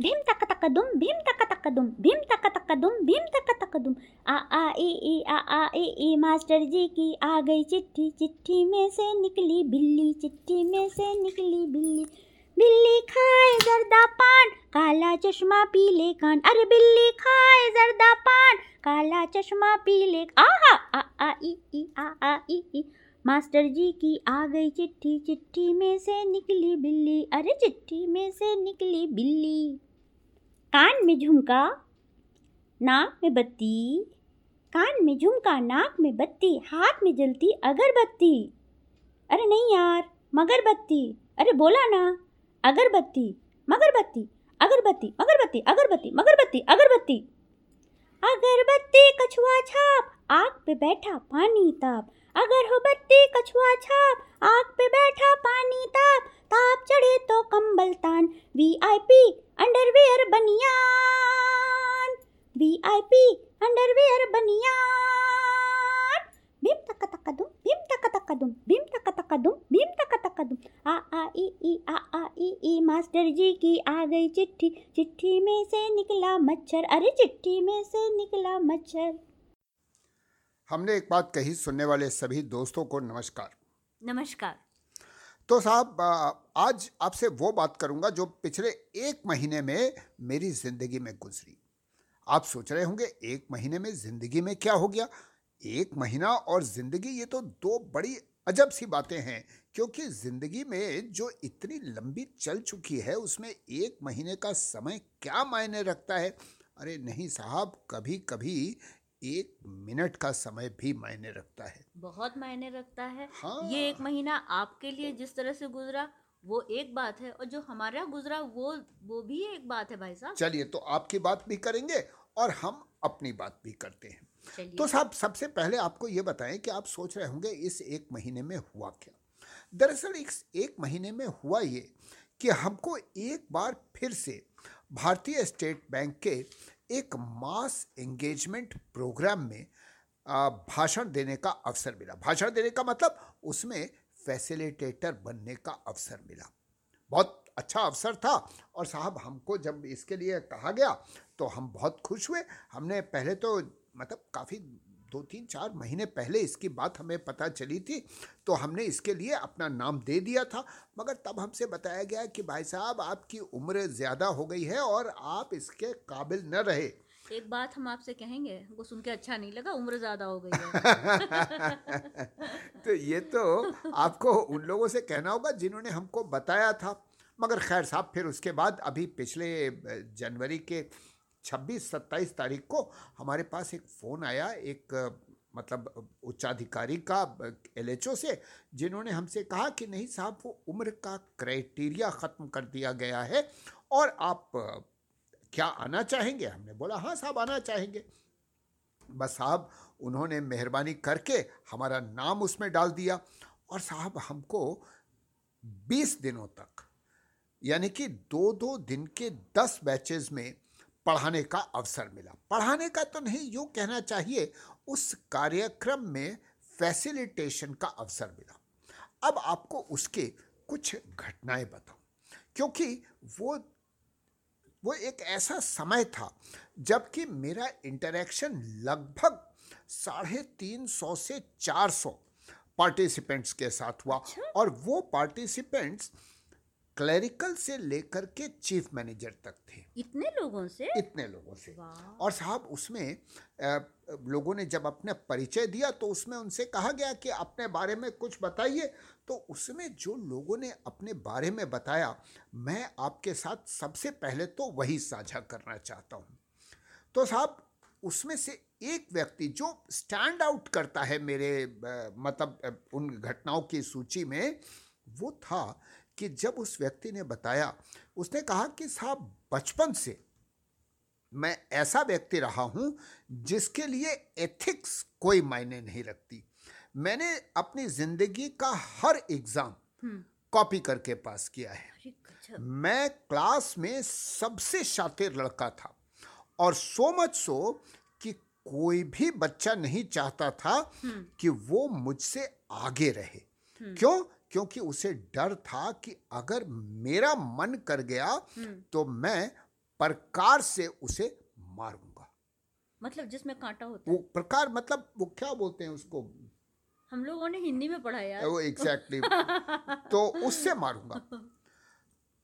भीम तक तक दुम, भीम तक तक दुम, भीम तक तक दुम, भीम तक तक दुम। आ आ ई ई आ आ ई ई मास्टर जी की आ गई चिट्ठी चिट्ठी में से निकली बिल्ली, चिट्ठी में से निकली बिल्ली। बिल्ली खाए जर्दा पान, काला चश्मा पीले कान। अरे बिल्ली खाए जर्दा पान, काला चश्मा पीले आहा आ आ, ई ई, आ आ, ई ई। मास्टर जी की आ गई चिट्ठी चिट्ठी में से निकली बिल्ली। अरे चिट्ठी में से निकली बिल्ली। कान में झुमका, नाक में बत्ती। कान में झुमका, नाक में बत्ती, हाथ में जलती अगरबत्ती। अरे नहीं यार, मगरबत्ती। अरे बोला ना, अगरबत्ती, मगरबत्ती अगरबत्ती मगरबत्ती अगरबत्ती मगरबत्ती, अगरबत्ती। अगरबत्ती, कछुआ छाप, आग पे बैठा पानी ताप। अगर हो बत्ती, कछुआ छाप, आग पे बैठा पानी ताप। मच्छर। अरे चिट्ठी में से निकला मच्छर। हमने एक बात कही सुनने वाले सभी दोस्तों को नमस्कार। नमस्कार। तो साहब आज आपसे वो बात करूँगा जो पिछले एक महीने में मेरी ज़िंदगी में गुजरी। आप सोच रहे होंगे एक महीने में ज़िंदगी में क्या हो गया? एक महीना और ज़िंदगी ये तो दो बड़ी अजब सी बातें हैं। क्योंकि ज़िंदगी में जो इतनी लंबी चल चुकी है उसमें एक महीने का समय क्या मायने रखता है? अरे नहीं साहब कभी कभी एक मिनट का समय भी मायने रखता है। बहुत मायने रखता है। हाँ। ये एक महीना आपके लिए जिस तरह से गुजरा वो एक बात है और जो हमारा गुजरा वो वो भी एक बात है भाई साहब। चलिए तो आपकी बात भी करेंगे और हम अपनी बात भी करते हैं। तो साहब सबसे पहले आपको ये बताएँ कि आप सोच रहे होंगे इस एक महीने में हुआ क्या? दरअसल इस एक महीने में हुआ ये कि हमको एक बार फिर से भारतीय स्टेट बैंक के एक मास एंगेजमेंट प्रोग्राम में भाषण देने का अवसर मिला। भाषण देने का मतलब उसमें फैसिलिटेटर बनने का अवसर मिला। बहुत अच्छा अवसर था और साहब हमको जब इसके लिए कहा गया तो हम बहुत खुश हुए। हमने पहले तो मतलब काफ़ी दो तीन चार महीने पहले इसकी बात हमें पता चली थी तो हमने इसके लिए अपना नाम दे दिया था। मगर तब हमसे बताया गया कि भाई साहब आपकी उम्र ज़्यादा हो गई है और आप इसके काबिल न रहे। एक बात हम आपसे कहेंगे वो सुन के अच्छा नहीं लगा उम्र ज़्यादा हो गई है। तो ये तो आपको उन लोगों से कहना होगा जिन्होंने हमको बताया था। मगर खैर साहब फिर उसके बाद अभी पिछले जनवरी के छब्बीस सत्ताईस तारीख को हमारे पास एक फ़ोन आया, एक मतलब उच्चाधिकारी का, एलएचओ से, जिन्होंने हमसे कहा कि नहीं साहब, वो उम्र का क्राइटेरिया ख़त्म कर दिया गया है और आप, क्या आना चाहेंगे? हमने बोला हाँ साहब, आना चाहेंगे। बस साहब, उन्होंने मेहरबानी करके हमारा नाम उसमें डाल दिया और साहब, हमको 20 दिनों तक, यानी कि दो दो दिन के 10 बैचेस में पढ़ाने का अवसर मिला पढ़ाने का तो नहीं यूँ कहना चाहिए उस कार्यक्रम में फैसिलिटेशन का अवसर मिला अब आपको उसके कुछ घटनाएँ बताऊँ क्योंकि वो वो एक ऐसा समय था जबकि मेरा इंटरेक्शन लगभग साढ़े तीन सौ से चार सौ पार्टिसिपेंट्स के साथ हुआ अच्छा? और वो पार्टिसिपेंट्स क्लरिकल से लेकर के चीफ मैनेजर तक थे। इतने लोगों से? इतने लोगों से। और साहब उसमें लोगों ने जब अपने परिचय दिया तो उसमें उनसे कहा गया कि अपने बारे में कुछ बताइए। तो उसमें जो लोगों ने अपने बारे में बताया मैं आपके साथ सबसे पहले तो वही साझा करना चाहता हूँ। तो साहब उसमें से एक व्यक्ति जो स्टैंड आउट करता है मेरे मतलब उन घटनाओं की सूची में वो था कि जब उस व्यक्ति ने बताया उसने कहा कि साहब बचपन से मैं ऐसा व्यक्ति रहा हूँ जिसके लिए एथिक्स कोई मायने नहीं रखती मैंने अपनी ज़िंदगी का हर एग्ज़ाम हम्म। कॉपी करके पास किया है मैं क्लास में सबसे शातिर लड़का था और सो मच सो कि कोई भी बच्चा नहीं चाहता था हम्म। कि वो मुझसे आगे रहे हम्म। क्यों क्योंकि उसे डर था कि अगर मेरा मन कर गया तो मैं प्रकार से उसे मारूँगा। मतलब जिसमें कांटा होता वो प्रकार मतलब वो क्या बोलते हैं उसको? हम लोगों ने हिंदी में पढ़ा यार। वो एग्जैक्टली तो उससे मारूँगा।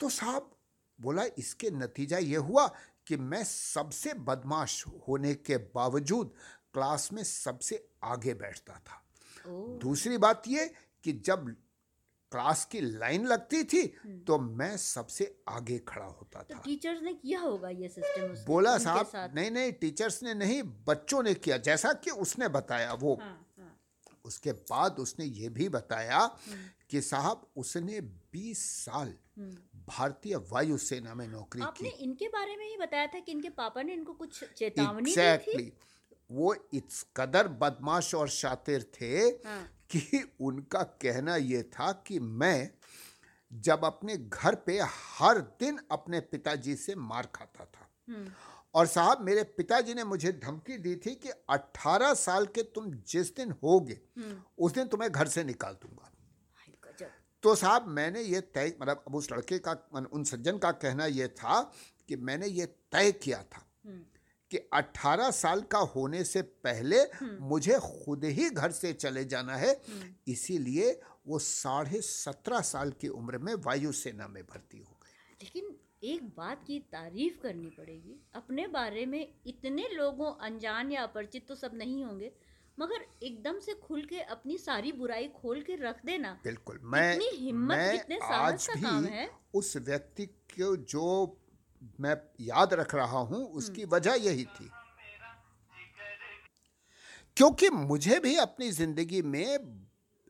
तो साहब बोला इसके नतीजा ये हुआ कि मैं सबसे बदमाश होने के बावजूद क्लास में सबसे आगे बैठता था। दूसरी बात ये कि जब क्लास की लाइन लगती थी हम्म। तो मैं सबसे आगे खड़ा होता तो था। टीचर्स ने किया होगा ये सिस्टम बोला साहब नहीं नहीं टीचर्स ने नहीं बच्चों ने किया जैसा कि उसने बताया वो। हाँ, हाँ, उसके बाद उसने ये भी बताया हम्म, कि साहब उसने 20 साल हम्म। भारतीय वायुसेना में नौकरी आपने की। इनके बारे में ही बताया था कि इनके पापा ने इनको कुछ चेतावनी exactly. दी थी? वो इस कदर बदमाश और शातिर थे हाँ, कि उनका कहना ये था कि मैं जब अपने घर पे हर दिन अपने पिताजी से मार खाता था। हम्म, और साहब मेरे पिताजी ने मुझे धमकी दी थी कि 18 साल के तुम जिस दिन होगे हम्म, उस दिन तुम्हें घर से निकाल दूँगा। तो साहब मैंने ये तय मतलब अब उस लड़के का उन सज्जन का कहना यह था कि मैंने ये तय किया था कि 18 साल का होने से पहले मुझे खुद ही घर से चले जाना है। इसीलिए वो साढ़े सत्रह साल की उम्र में वायुसेना में भर्ती हो गए लेकिन एक बात की तारीफ़ करनी पड़ेगी अपने बारे में इतने लोगों अनजान या अपरिचित तो सब नहीं होंगे मगर एकदम से खुल के अपनी सारी बुराई खोल के रख देना बिल्कुल मैं इतनी हिम्मत, मैं इतने साहस आज का काम है। उस व्यक्ति को जो मैं याद रख रहा हूँ उसकी वजह यही थी। क्योंकि मुझे भी अपनी ज़िंदगी में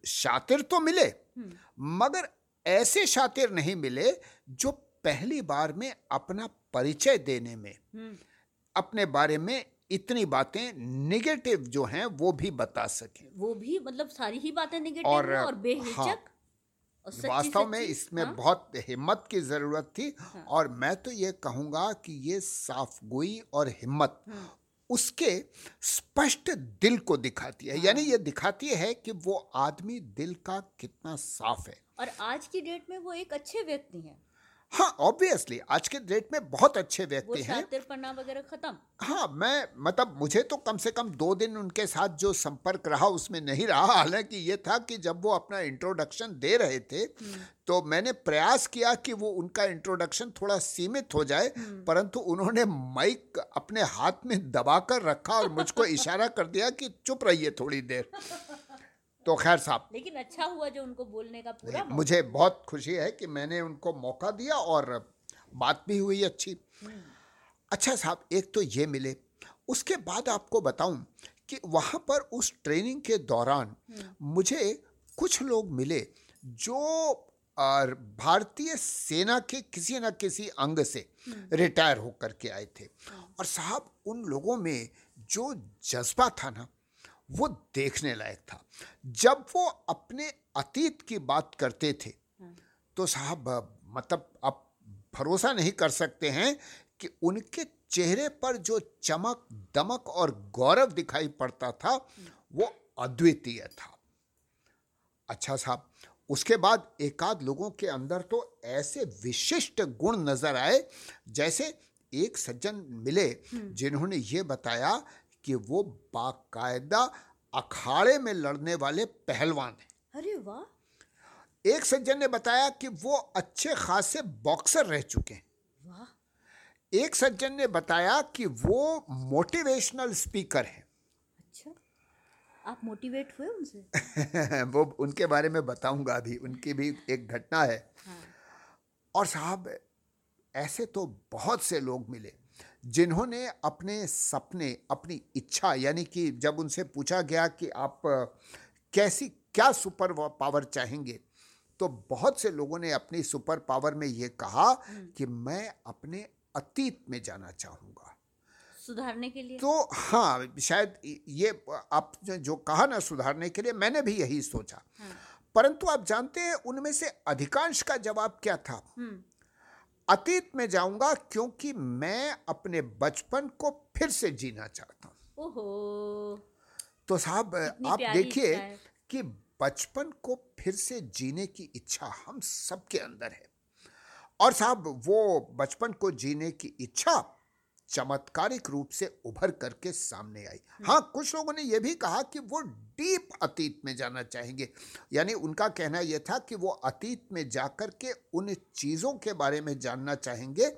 शातिर तो मिले हम्म, मगर ऐसे शातिर नहीं मिले जो पहली बार में अपना परिचय देने में हम्म, अपने बारे में इतनी बातें निगेटिव जो हैं वो भी बता सके। वो भी मतलब सारी ही बातें निगेटिव और, और, बेहिचक हाँ, वास्तव में इसमें हाँ, बहुत हिम्मत की ज़रूरत थी हाँ। और मैं तो ये कहूँगा कि ये साफ़ गोई और हिम्मत हाँ, उसके स्पष्ट दिल को दिखाती है। यानी हाँ। ये दिखाती है कि वो आदमी दिल का कितना साफ़ है। और आज की डेट में वो एक अच्छे व्यक्ति हैं। हाँ ऑब्वियसली आज के डेट में बहुत अच्छे व्यक्ति हैं। वगैरह खत्म। हाँ मैं मतलब मुझे तो कम से कम दो दिन उनके साथ जो संपर्क रहा उसमें नहीं रहा। हालाँकि ये था कि जब वो अपना इंट्रोडक्शन दे रहे थे तो मैंने प्रयास किया कि वो उनका इंट्रोडक्शन थोड़ा सीमित हो जाए परंतु उन्होंने माइक अपने हाथ में दबाकर रखा और मुझको इशारा कर दिया कि चुप रहिए थोड़ी देर। तो खैर साहब। लेकिन अच्छा हुआ जो उनको बोलने का पूरा मुझे बहुत खुशी है कि मैंने उनको मौका दिया और बात भी हुई अच्छी। अच्छा साहब एक तो ये मिले उसके बाद आपको बताऊँ कि वहाँ पर उस ट्रेनिंग के दौरान मुझे कुछ लोग मिले जो भारतीय सेना के किसी न किसी अंग से रिटायर होकर के आए थे। और साहब उन लोगों में जो जज्बा था ना वो देखने लायक था। जब वो अपने अतीत की बात करते थे तो साहब मतलब आप भरोसा नहीं कर सकते हैं कि उनके चेहरे पर जो चमक दमक और गौरव दिखाई पड़ता था वो अद्वितीय था। अच्छा साहब उसके बाद एकाध लोगों के अंदर तो ऐसे विशिष्ट गुण नज़र आए जैसे एक सज्जन मिले जिन्होंने ये बताया कि वो बाकायदा अखाड़े में लड़ने वाले पहलवान हैं। अरे वाह। एक सज्जन ने बताया कि वो अच्छे खासे बॉक्सर रह चुके हैं। वाह। एक सज्जन ने बताया कि वो मोटिवेशनल स्पीकर हैं। अच्छा। आप मोटिवेट हुए उनसे? वो उनके बारे में बताऊँगा अभी। उनकी भी एक घटना है। हाँ। और साहब ऐसे तो बहुत से लोग मिले। जिन्होंने अपने सपने अपनी इच्छा यानी कि जब उनसे पूछा गया कि आप कैसी क्या सुपर पावर चाहेंगे तो बहुत से लोगों ने अपनी सुपर पावर में ये कहा कि मैं अपने अतीत में जाना चाहूँगा। सुधारने के लिए? तो हाँ शायद ये आपने जो कहा ना सुधारने के लिए मैंने भी यही सोचा। हाँ। परंतु आप जानते हैं उनमें से अधिकांश का जवाब क्या था? अतीत में जाऊँगा क्योंकि मैं अपने बचपन को फिर से जीना चाहता हूँ। ओहो। तो साहब आप देखिए कि बचपन को फिर से जीने की इच्छा हम सबके अंदर है। और साहब वो बचपन को जीने की इच्छा चमत्कारिक रूप से उभर करके सामने आई। हाँ कुछ लोगों ने यह भी कहा कि वो डीप अतीत में जाना चाहेंगे। यानी उनका कहना यह था कि वो अतीत में जाकर के उन चीज़ों के बारे में जानना चाहेंगे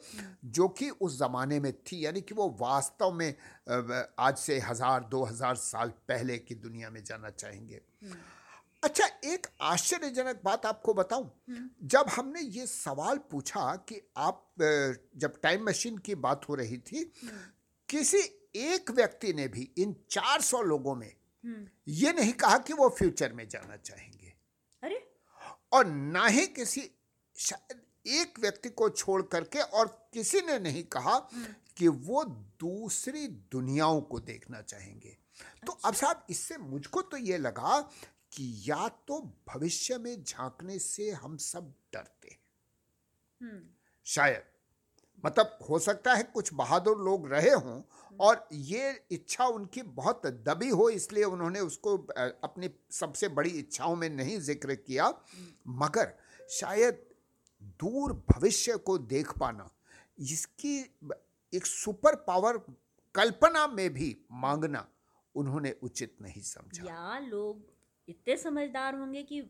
जो कि उस ज़माने में थी। यानी कि वो वास्तव में आज से हज़ार दो हज़ार साल पहले की दुनिया में जाना चाहेंगे। अच्छा एक आश्चर्यजनक बात आपको बताऊँ। जब हमने ये सवाल पूछा कि आप जब टाइम मशीन की बात हो रही थी किसी एक व्यक्ति ने भी इन 400 लोगों में ये नहीं कहा कि वो फ्यूचर में जाना चाहेंगे। अरे! और ना ही किसी एक व्यक्ति को छोड़ करके और किसी ने नहीं कहा कि वो दूसरी दुनियाओं को देखना चाहेंगे। तो अच्छा। अब साहब इससे मुझको तो ये लगा कि या तो भविष्य में झांकने से हम सब डरते हैं। शायद। मतलब हो सकता है कुछ बहादुर लोग रहे हों और ये इच्छा उनकी बहुत दबी हो इसलिए उन्होंने उसको अपनी सबसे बड़ी इच्छाओं में नहीं ज़िक्र किया। मगर शायद दूर भविष्य को देख पाना इसकी एक सुपर पावर कल्पना में भी मांगना उन्होंने उचित नहीं समझा। या लोग इतने समझदार होंगे कि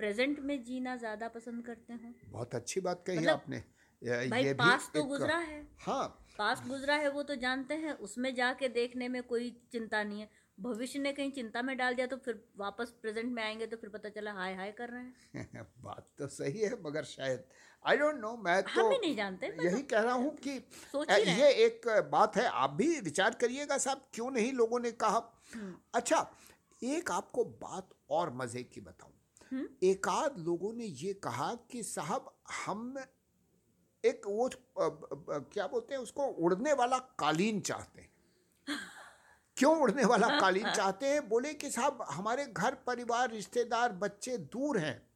प्रेजेंट में जीना ज़्यादा पसंद करते हैं। बहुत अच्छी बात कही मतलब आपने। ये भाई ये पास तो गुजरा है। हाँ। पास गुजरा है वो तो जानते हैं उसमें जाके देखने में कोई चिंता नहीं है। भविष्य ने कहीं चिंता में डाल दिया तो फिर वापस प्रेजेंट में आएँगे तो फिर पता चला हाय हाय कर रहे हैं। बात तो सही है मगर शायद आई डोंट नो मैं तो हम भी नहीं जानते यही कह रहा हूँ कि ही ये एक बात है आप भी विचार करिएगा साहब क्यों नहीं लोगों ने कहा? हम्म। अच्छा एक आपको बात और मज़े की बताऊँ। एकाध लोगों ने ये कहा कि साहब हम एक वो क्या बोलते हैं उसको उड़ने वाला कालीन चाहते हैं। क्यों उड़ने वाला कालीन चाहते हैं? बोले कि साहब हमारे घर परिवार रिश्तेदार बच्चे दूर हैं।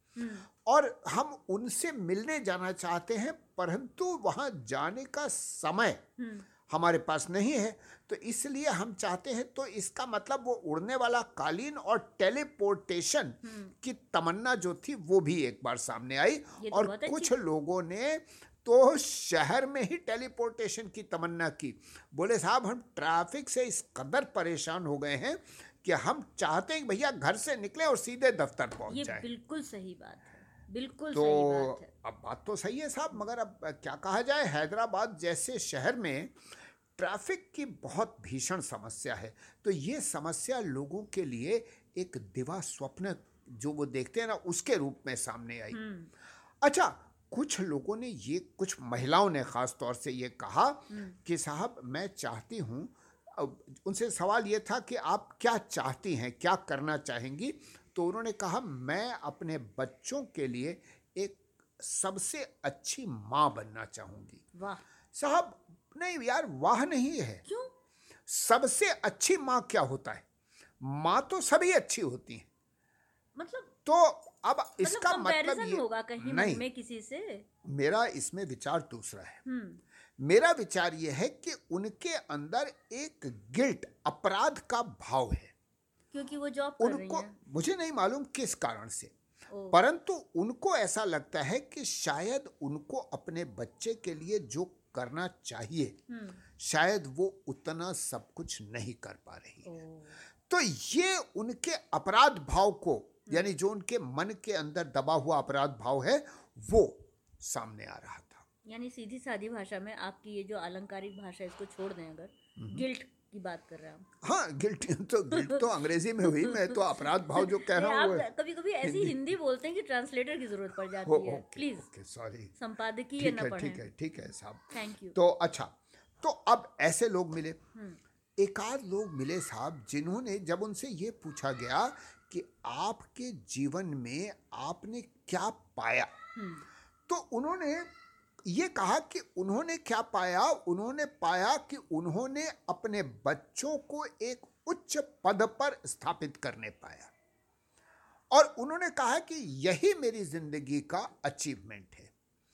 और हम उनसे मिलने जाना चाहते हैं परंतु वहाँ जाने का समय हमारे पास नहीं है। तो इसलिए हम चाहते हैं तो इसका मतलब वो उड़ने वाला कालीन और टेलीपोर्टेशन की तमन्ना जो थी वो भी एक बार सामने आई तो और कुछ लोगों ने तो शहर में ही टेलीपोर्टेशन की तमन्ना की। बोले साहब हम ट्रैफ़िक से इस कदर परेशान हो गए हैं कि हम चाहते हैं भैया घर से निकले और सीधे दफ्तर पहुँच जाए। बिल्कुल सही बात है बिल्कुल तो सही बात है। अब बात तो सही है साहब मगर अब क्या कहा जाए हैदराबाद जैसे शहर में ट्रैफ़िक की बहुत भीषण समस्या है। तो ये समस्या लोगों के लिए एक दिवा स्वप्न जो वो देखते हैं ना उसके रूप में सामने आई। हम्म, अच्छा कुछ लोगों ने ये कुछ महिलाओं ने खास तौर से ये कहा कि साहब मैं चाहती हूँ उनसे सवाल ये था कि आप क्या चाहती हैं क्या करना चाहेंगी? तो उन्होंने कहा मैं अपने बच्चों के लिए एक सबसे अच्छी माँ बनना चाहूँगी। वाह। साहब नहीं यार वाह नहीं है। क्यों? सबसे अच्छी माँ क्या होता है? माँ तो सभी अच्छी होती हैं। मतलब तो अब मतलब इसका मतलब ये होगा कहीं नहीं। में किसी से? मेरा इसमें विचार दूसरा है। हम्म। मेरा विचार यह है कि उनके अंदर एक गिल्ट अपराध का भाव है। क्योंकि वो जॉब कर रही उनको मुझे नहीं मालूम किस कारण से। परंतु उनको ऐसा लगता है कि शायद उनको अपने बच्चे के लिए जो करना चाहिए। हम्म, शायद वो उतना सब कुछ नहीं कर पा रही है। तो ये उनके अपराध भाव को यानी जो उनके मन के अंदर दबा हुआ अपराध भाव है वो सामने आ रहा था। यानी सीधी सादी भाषा में आपकी ये जो अलंकारिक भाषा है इसको छोड़ दें अगर। हम्म। गिल्ट। की बात कर रहे हैं। हाँ गिल्ट तो गिल्ट तो अंग्रेज़ी में हुई मैं तो अपराध भाव जो कह रहा हूँ है। कभी कभी ऐसी हिंदी। बोलते हैं कि ट्रांसलेटर की ज़रूरत पड़ ओ, जाती है प्लीज़ सॉरी संपादकीय न है ठीक है ठीक है साहब। थैंक यू तो अच्छा तो अब ऐसे लोग मिले। हम्म, एकाध लोग मिले साहब जिन्होंने जब उनसे ये पूछा गया कि आपके जीवन में आपने क्या पाया? हम्म, तो उन्होंने ये कहा कि उन्होंने क्या पाया? उन्होंने पाया कि उन्होंने अपने बच्चों को एक उच्च पद पर स्थापित करने पाया। और उन्होंने कहा कि यही मेरी ज़िंदगी का अचीवमेंट है।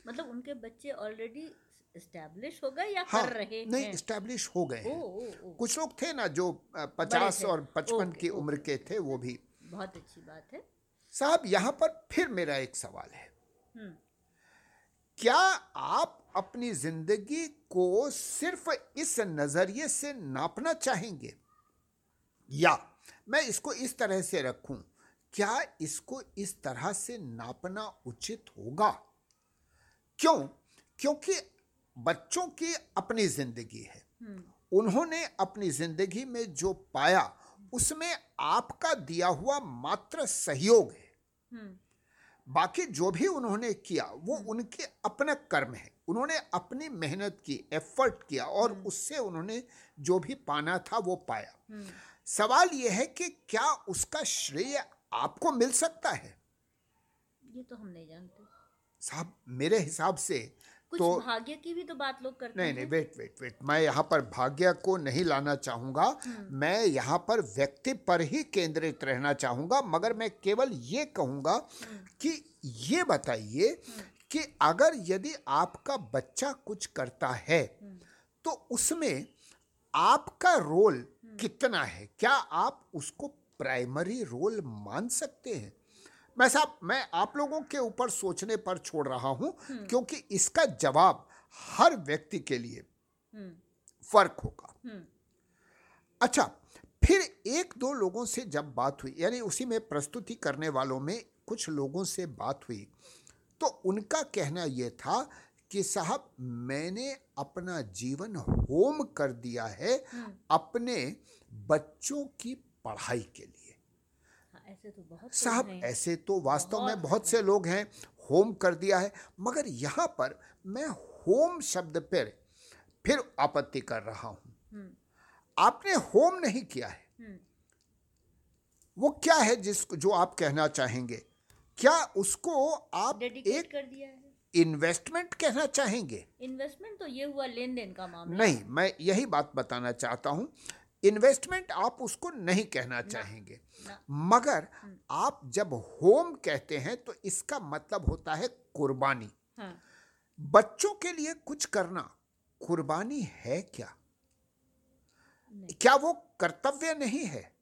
मतलब उनके बच्चे ऑलरेडी एस्टेब्लिश हो गए या हाँ कर रहे नहीं हैं? इस्टेब्लिश हो गए ओ, हैं ओ, ओ, कुछ लोग थे ना जो पचास और पचपन की उम्र के थे वो भी। बहुत अच्छी बात है। साहब यहाँ पर फिर मेरा एक सवाल है। हम्म, क्या आप अपनी ज़िंदगी को सिर्फ़ इस नज़रिए से नापना चाहेंगे? या मैं इसको इस तरह से रखूँ क्या इसको इस तरह से नापना उचित होगा? क्यों? क्योंकि बच्चों की अपनी ज़िंदगी है। हम्म, उन्होंने अपनी ज़िंदगी में जो पाया उसमें आपका दिया हुआ मात्र सहयोग है। हम्म, बाकी जो भी उन्होंने किया वो उनके अपने कर्म है। उन्होंने अपनी मेहनत की एफर्ट किया और उससे उन्होंने जो भी पाना था वो पाया। हम्म, सवाल यह है कि क्या उसका श्रेय आपको मिल सकता है? ये तो हम नहीं जानते। साहब मेरे हिसाब से कुछ तो भाग्य की भी तो बात लोग करते नहीं हैं नहीं वेट वेट वेट मैं यहाँ पर भाग्य को नहीं लाना चाहूँगा। मैं यहाँ पर व्यक्ति पर ही केंद्रित रहना चाहूँगा मगर मैं केवल ये कहूँगा कि ये बताइए कि अगर यदि आपका बच्चा कुछ करता है तो उसमें आपका रोल कितना है? क्या आप उसको प्राइमरी रोल मान सकते हैं? मैं साहब मैं आप लोगों के ऊपर सोचने पर छोड़ रहा हूँ क्योंकि इसका जवाब हर व्यक्ति के लिए हम्म, फ़र्क होगा। हम्म, अच्छा फिर एक दो लोगों से जब बात हुई यानी उसी में प्रस्तुति करने वालों में कुछ लोगों से बात हुई तो उनका कहना यह था कि साहब मैंने अपना जीवन होम कर दिया है हम्म। अपने बच्चों की पढ़ाई के लिए। तो साहब ऐसे तो वास्तव में बहुत बहुत से लोग हैं होम कर दिया है मगर यहाँ पर मैं होम शब्द पर फिर आपत्ति कर रहा हूँ। हम्म, आपने होम नहीं किया है। हम्म, वो क्या है जिसको जो आप कहना चाहेंगे? क्या उसको आप एक कर दिया है? इन्वेस्टमेंट कहना चाहेंगे? इन्वेस्टमेंट तो ये हुआ लेन देन का मामला। नहीं मैं यही बात बताना चाहता हूँ इन्वेस्टमेंट आप उसको नहीं कहना चाहेंगे। मगर आप जब होम कहते हैं तो इसका मतलब होता है कुर्बानी। हाँ। बच्चों के लिए कुछ करना कुर्बानी है क्या? क्या वो कर्तव्य नहीं है?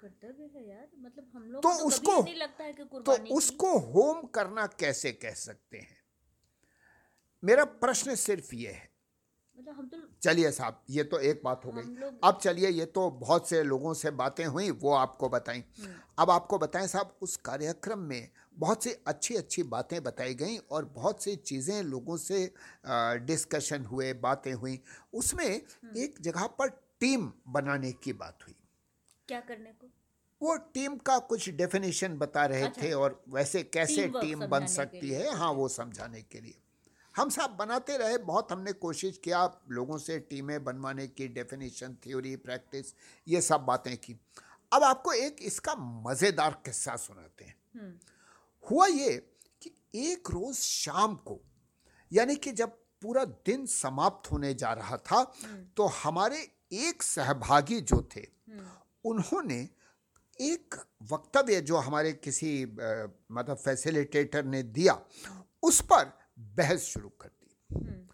कर्तव्य है यार मतलब हम लोग तो तो उसको- नहीं लगता है कि तो उसको होम करना कैसे कह सकते हैं? मेरा प्रश्न सिर्फ़ ये है मतलब हम तो चलिए साहब ये तो एक बात हो गई। अब चलिए ये तो बहुत से लोगों से बातें हुई वो आपको बताई अब आपको बताएँ साहब उस कार्यक्रम में बहुत सी अच्छी अच्छी बातें बताई गई और बहुत सी चीज़ें लोगों से डिस्कशन हुए बातें हुई। उसमें एक जगह पर टीम बनाने की बात हुई। क्या करने को? वो टीम का कुछ डेफिनेशन बता रहे अच्छा। थे और वैसे कैसे टीम बन सकती है हाँ वो समझाने के लिए। हम सब बनाते रहे बहुत हमने कोशिश किया लोगों से टीमें बनवाने की डेफिनेशन थ्योरी प्रैक्टिस ये सब बातें की। अब आपको एक इसका मज़ेदार किस्सा सुनाते हैं। हम्म, हुआ ये कि एक रोज़ शाम को यानी कि जब पूरा दिन समाप्त होने जा रहा था तो हमारे एक सहभागी जो थे हम्म, उन्होंने एक वक्तव्य जो हमारे किसी मतलब फैसिलिटेटर ने दिया उस पर बहस शुरू कर दी। हम्म,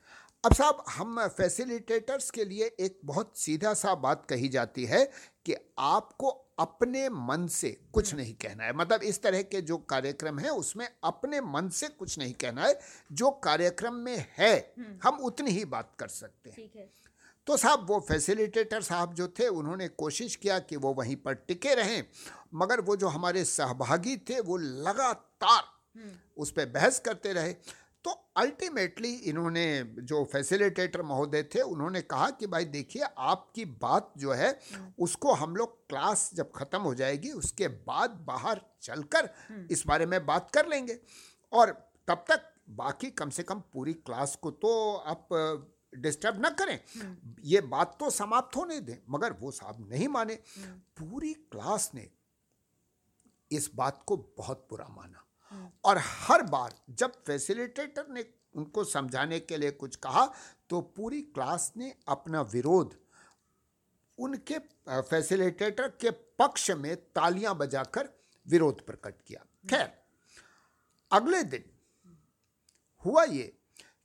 अब साहब हम फैसिलिटेटर्स के लिए एक बहुत सीधा सा बात कही जाती है कि आपको अपने मन से कुछ नहीं कहना है। मतलब इस तरह के जो कार्यक्रम है उसमें अपने मन से कुछ नहीं कहना है। जो कार्यक्रम में है हम उतनी ही बात कर सकते हैं। तो साहब वो फैसिलिटेटर साहब जो थे उन्होंने कोशिश किया कि वो वहीं पर टिके रहें। मगर वो जो हमारे सहभागी थे वो लगातार उस पर बहस करते रहे। तो अल्टीमेटली इन्होंने जो फैसिलिटेटर महोदय थे उन्होंने कहा कि भाई देखिए आपकी बात जो है उसको हम लोग क्लास जब ख़त्म हो जाएगी उसके बाद बाहर चलकर इस बारे में बात कर लेंगे। और तब तक बाकी कम से कम पूरी क्लास को तो आप डिस्टर्ब ना करें। ये बात तो समाप्त होने दें मगर वो साहब नहीं माने। पूरी क्लास ने इस बात को बहुत बुरा माना। और हर बार जब फैसिलिटेटर ने उनको समझाने के लिए कुछ कहा तो पूरी क्लास ने अपना विरोध उनके फैसिलिटेटर के पक्ष में तालियाँ बजाकर विरोध प्रकट किया। खैर, अगले दिन हुआ ये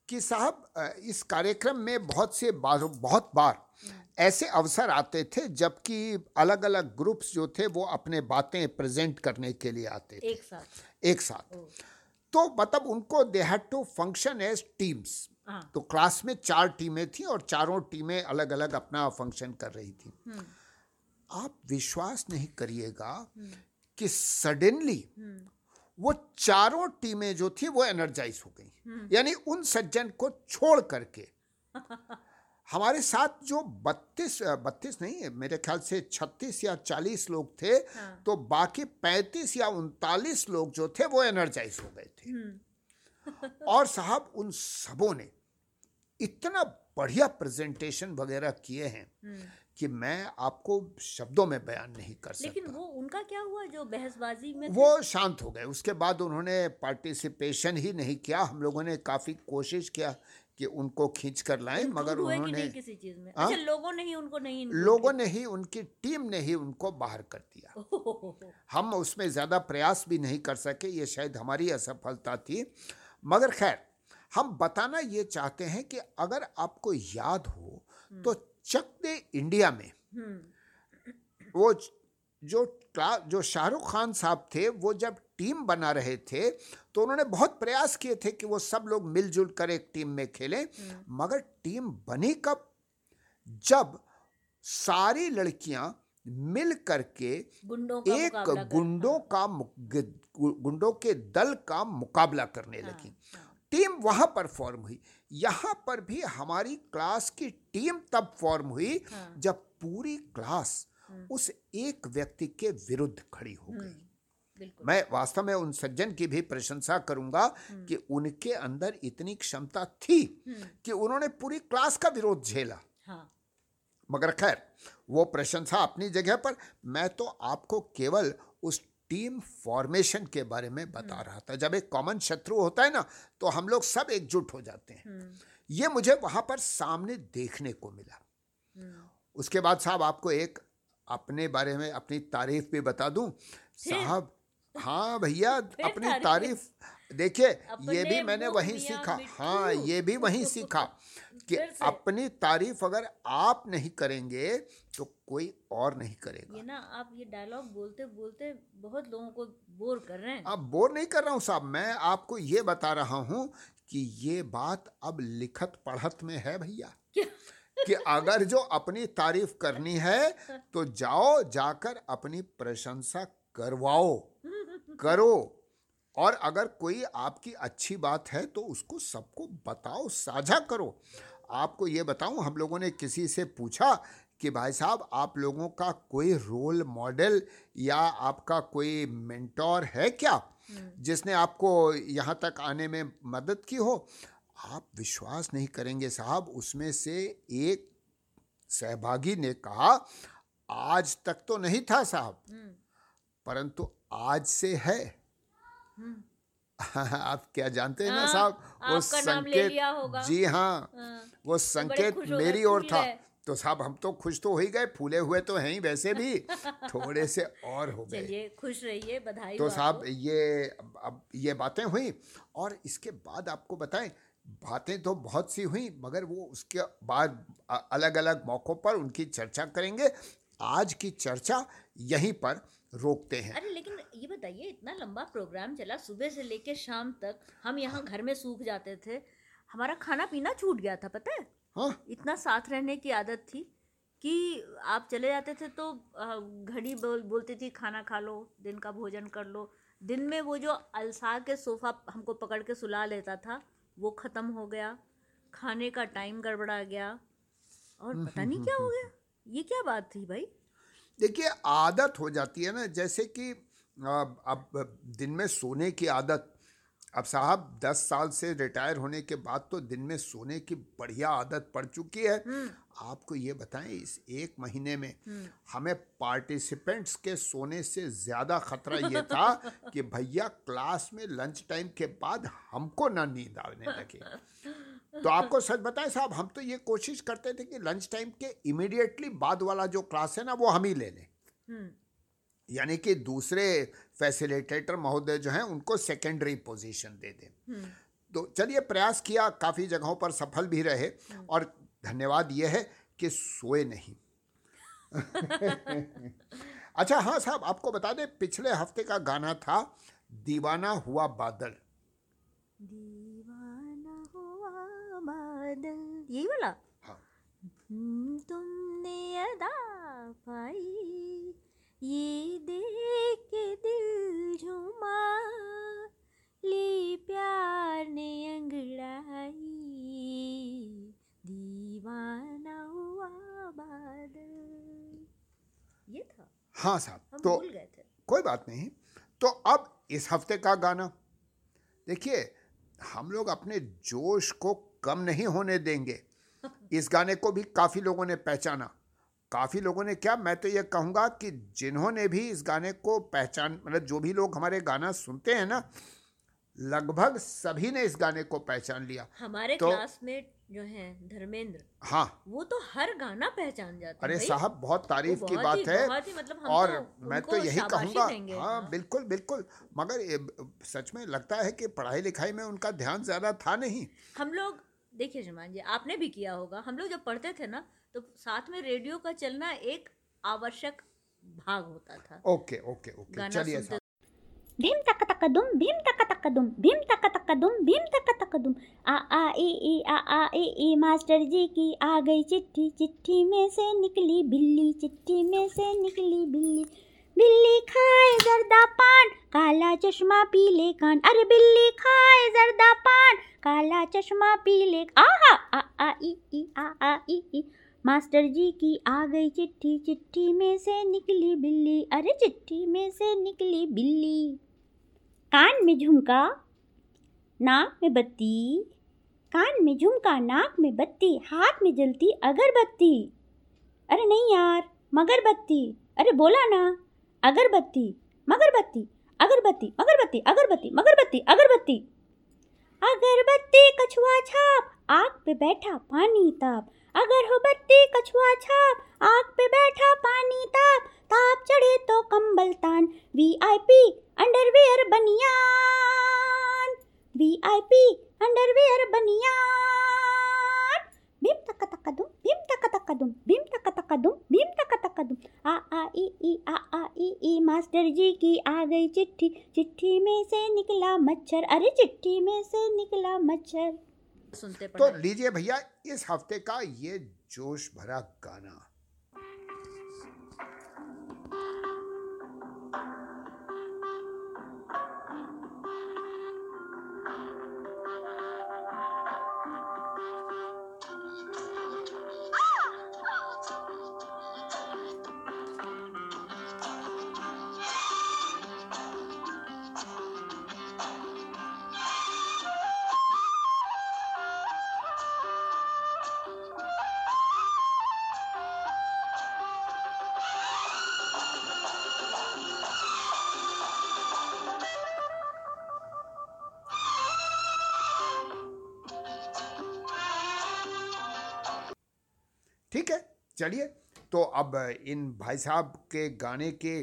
कि साहब इस कार्यक्रम में बहुत से बार, बहुत बार ऐसे अवसर आते थे जबकि अलग अलग ग्रुप्स जो थे वो अपने बातें प्रेजेंट करने के लिए आते थे। एक साथ। एक साथ। तो मतलब उनको they had to function as teams तो क्लास में चार टीमें थी और चारों टीमें अलग अलग अपना फ़ंक्शन कर रही थी। हम्म, आप विश्वास नहीं करिएगा हम्म, कि सडनली हम्म, वो चारों टीमें जो थी वो एनर्जाइज हो गई। यानी उन सज्जन को छोड़ करके हमारे साथ जो बत्तीस बत्तीस नहीं है मेरे ख्याल से छत्तीस या चालीस लोग थे हाँ। तो बाकी पैंतीस या उनतालीस लोग जो थे वो एनर्जाइज हो गए थे। हम्म, और साहब उन सबों ने इतना बढ़िया प्रेजेंटेशन वगैरह किए हैं हम्म। कि मैं आपको शब्दों में बयान नहीं कर सकता। लेकिन वो उनका क्या हुआ जो बहसबाजी में वो शांत हो गए। उसके बाद उन्होंने पार्टिसिपेशन ही नहीं किया। हम लोगों ने काफ़ी कोशिश किया कि उनको खींच कर लाए मगर उन्होंने किसी चीज़ में? हाँ? अच्छा लोगों ने ही उनको नहीं लोगों ने ही उनकी टीम ने ही उनको बाहर कर दिया। हम उसमें ज़्यादा प्रयास भी नहीं कर सके ये शायद हमारी असफलता थी। मगर खैर हम बताना ये चाहते हैं कि अगर आपको याद हो तो चक दे इंडिया में। हम्म, वो जो जो शाहरुख खान साहब थे वो जब टीम बना रहे थे तो उन्होंने बहुत प्रयास किए थे कि वो सब लोग मिलजुल कर एक टीम में खेलें। मगर टीम बनी कब? जब सारी लड़कियाँ मिल करके गुंडों का एक गुंडों का गुंडों के दल का मुकाबला करने हाँ, लगी। हाँ। टीम वहाँ पर फॉर्म हुई। यहाँ पर भी हमारी क्लास की टीम तब फॉर्म हुई हाँ। जब पूरी क्लास उस एक व्यक्ति के विरुद्ध खड़ी हो गई। बिल्कुल मैं वास्तव में उन सज्जन की भी प्रशंसा करूँगा कि उनके अंदर इतनी क्षमता थी कि उन्होंने पूरी क्लास का विरोध झेला। हाँ। मगर खैर वो प्रशंसा अपनी जगह पर मैं तो आपको केवल उस टीम फॉर्मेशन के बारे में बता रहा था। जब एक कॉमन शत्रु होता है ना तो हम लोग सब एकजुट हो जाते हैं। ये मुझे वहाँ पर सामने देखने को मिला। उसके बाद साहब आपको एक अपने बारे में अपनी तारीफ़ भी बता दूँ। साहब हाँ भैया अपनी तारीफ़? देखिए ये भी मैंने वहीं सीखा। हाँ ये भी वहीं सीखा कि अपनी तारीफ़ अगर आप नहीं करेंगे तो कोई और नहीं करेगा। ये ना आप ये डायलॉग बोलते बोलते बहुत लोगों को बोर कर रहे हैं। अब बोर नहीं कर रहा हूँ साहब मैं आपको ये बता रहा हूँ कि ये बात अब लिखत पढ़त में है भैया। कि अगर जो अपनी तारीफ़ करनी है तो जाओ जाकर अपनी प्रशंसा करवाओ। करो। और अगर कोई आपकी अच्छी बात है तो उसको सबको बताओ साझा करो। आपको ये बताऊँ हम लोगों ने किसी से पूछा कि भाई साहब आप लोगों का कोई रोल मॉडल या आपका कोई मेंटोर है क्या? जिसने आपको यहाँ तक आने में मदद की हो? आप विश्वास नहीं करेंगे साहब उसमें से एक सहभागी ने कहा आज तक तो नहीं था साहब। हम्म, परंतु आज से है। हम्म, आप क्या जानते हैं ना हाँ, साहब? वो संकेत। जी हाँ। हाँ, वो संकेत हो गए, मेरी ओर था। तो साहब हम तो खुश तो हो ही गए फूले हुए तो हैं ही वैसे भी। थोड़े से और हो गए। खुश रहिए बधाई तो साहब ये अब अब ये बातें हुई और इसके बाद आपको बताएँ बातें तो बहुत सी हुई मगर वो उसके बाद अलग अलग मौक़ों पर उनकी चर्चा करेंगे। आज की चर्चा यहीं पर रोकते हैं। अरे लेकिन ये बताइए इतना लंबा प्रोग्राम चला सुबह से लेके शाम तक हम यहाँ घर में सूख जाते थे हमारा खाना पीना छूट गया था पता है? हाँ। इतना साथ रहने की आदत थी कि आप चले जाते थे तो घड़ी बोल बोलती थी खाना खा लो दिन का भोजन कर लो। दिन में वो जो अलसा के सोफा हमको पकड़ के सुला लेता था वो ख़त्म हो गया खाने का टाइम गड़बड़ा गया और पता नहीं क्या हो गया? ये क्या बात थी भाई? देखिए आदत हो जाती है ना जैसे कि अब दिन में सोने की आदत अब साहब दस साल से रिटायर होने के बाद तो दिन में सोने की बढ़िया आदत पड़ चुकी है। आपको ये बताएँ इस एक महीने में हमें पार्टिसिपेंट्स के सोने से ज़्यादा खतरा ये था कि भैया क्लास में लंच टाइम के बाद हमको ना नींद आने लगे। तो आपको सच बताएँ साहब हम तो ये कोशिश करते थे कि लंच टाइम के इमीडिएटली बाद वाला जो क्लास है ना वो हम ही ले लें। हम्म। यानी कि दूसरे फैसिलिटेटर महोदय जो हैं उनको सेकेंडरी पोजीशन दे दें। तो चलिए प्रयास किया काफ़ी जगहों पर सफल भी रहे और धन्यवाद ये है कि सोए नहीं। अच्छा हाँ साहब आपको बता दें पिछले हफ़्ते का गाना था दीवाना हुआ बादल। बादल यही वाला हाँ तुमने अदा पाई ये देख के दिल झूमा ली प्यार ने अंगड़ाई दीवाना हुआ बादल ये था हाँ साहब तो भूल गए थे कोई बात नहीं तो अब इस हफ़्ते का गाना देखिए हम लोग अपने जोश को कम नहीं होने देंगे। इस गाने को भी काफ़ी लोगों ने पहचाना। काफ़ी लोगों ने क्या मैं तो ये कहूँगा कि जिन्होंने भी इस गाने को पहचान मतलब जो भी लोग हमारे गाना सुनते हैं ना लगभग सभी ने इस गाने को पहचान लिया। हमारे तो- क्लासमेट जो हैं धर्मेंद्र हाँ। वो तो हर गाना पहचान जाते हैं अरे साहब बहुत तारीफ़ वो की बात है। मतलब और तो मैं तो यही कहूँगा हाँ हाँ। बिल्कुल बिल्कुल। मगर सच में लगता है कि पढ़ाई लिखाई में उनका ध्यान ज़्यादा था नहीं। हम लोग देखिए शमान जी आपने भी किया होगा। हम लोग जब पढ़ते थे ना तो साथ में रेडियो का चलना एक आवश्यक भाग होता था। Okay okay okay. चलिए भीम तक तक दुम भीम तक तक दुम भीम तक तक दुम भीम तक तक दुम। आ आ ई ई आ आ ई ई मास्टर जी की आ गई चिट्ठी चिट्ठी में से निकली बिल्ली चिट्ठी में से निकली बिल्ली। बिल्ली खाए जर्दा पान, काला चश्मा पीले कान। अरे बिल्ली खाए जर्दा पान, काला चश्मा पीले आहा! आ आ, ई ई, आ आ, ई ई। मास्टर जी की आ गई चिट्ठी चिट्ठी में से निकली बिल्ली। अरे चिट्ठी में से निकली बिल्ली। कान में झुमका, नाक में बत्ती। कान में झुमका, नाक में बत्ती। हाथ में जलती अगरबत्ती। अरे नहीं यार, मगरबत्ती। अरे बोला ना। अगरबत्ती, मगरबत्ती, अगरबत्ती अगरबत्ती अगरबत्ती, मगरबत्ती, अगरबत्ती। अगरबत्ती, कछुआ छाप, आग पे बैठा पानी ताप। अगर हो बत्ती, कछुआ छाप, आग पे बैठा पानी ताप। ताप चढ़े तो कंबल तान। वीआईपी अंडरवेयर बनियान। वीआईपी अंडरवेयर बनियान। भीम तक तक दुम भीम तक तक दुम भीम तक तक दुम भीम तक तक दुम आ आ ई ई आ आ ई ई मास्टर जी की आ गई चिट्ठी चिट्ठी में से निकला मच्छर अरे चिट्ठी में से निकला मच्छर सुनते तो लीजिए भैया इस हफ़्ते का ये जोश भरा गाना। चलिए। तो अब इन भाई साहब के गाने के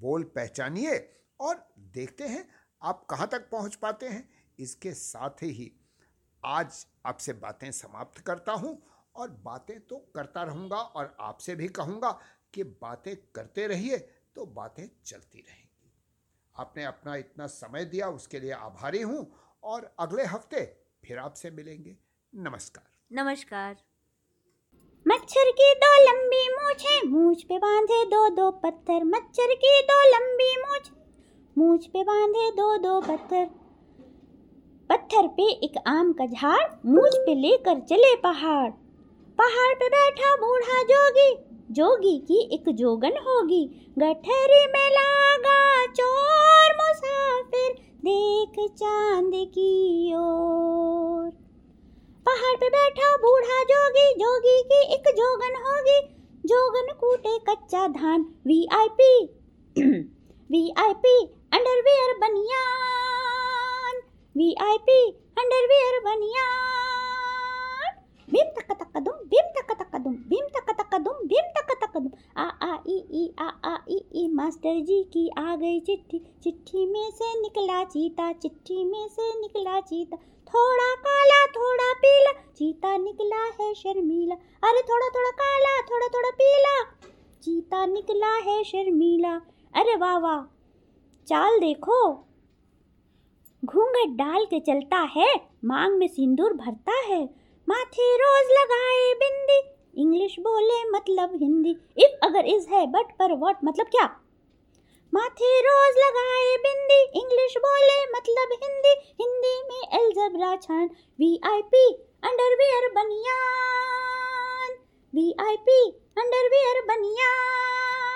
बोल पहचानिए और देखते हैं आप कहाँ तक पहुँच पाते हैं। इसके साथ ही आज आपसे बातें समाप्त करता हूँ और बातें तो करता रहूँगा और आपसे भी कहूँगा कि बातें करते रहिए तो बातें चलती रहेंगी। आपने अपना इतना समय दिया, उसके लिए आभारी हूँ और अगले हफ़्ते फिर आपसे मिलेंगे। नमस्कार। नमस्कार। मच्छर की दो लंबी मूछें मूछ पे बांधे दो दो पत्थर, मच्छर की दो लंबी मूछ। मूछ पे बांधे दो दो पत्थर। पत्थर पे एक आम का झाड़, मूछ पे लेकर चले पहाड़। पहाड़ पे बैठा बूढ़ा जोगी। जोगी की एक जोगन होगी। गठरी में लागा चोर मुसाफिर, देख चाँद की ओर। पहाड़ पे बैठा बूढ़ा जोगी जोगी की एक जोगन होगी। जोगन कूटे कच्चा धान। वीआईपी वीआईपी अंडरवेयर बनियान। वीआईपी अंडरवेयर बनियान। भीम तक तक दुम भीम तक तक दुम भीम तक तक दुम भीम तक तक दुम आ आ, ई ई, आ आ, ई ई, मास्टर जी की आ गई चिट्ठी। चिट्ठी में से निकला चीता, चिट्ठी में से निकला चीता। थोड़ा काला, थोड़ा पीला, चीता निकला है शर्मीला। अरे थोड़ा थोड़ा काला, थोड़ा थोड़ा पीला। चीता निकला है शर्मीला। अरे वाह वाह। चाल देखो। घूंघट डाल के चलता है, मांग में सिंदूर भरता है। माथे रोज लगाए बिंदी। इंग्लिश बोले मतलब हिंदी। इफ़ अगर इज़ है बट पर वॉट मतलब क्या? माथे रोज लगाए बिंदी। इंग्लिश बोले मतलब हिंदी। हिंदी में एल्जबरा छान। वी आई पी अंडरवियर बनियान। पी अंडरवियर बनियान।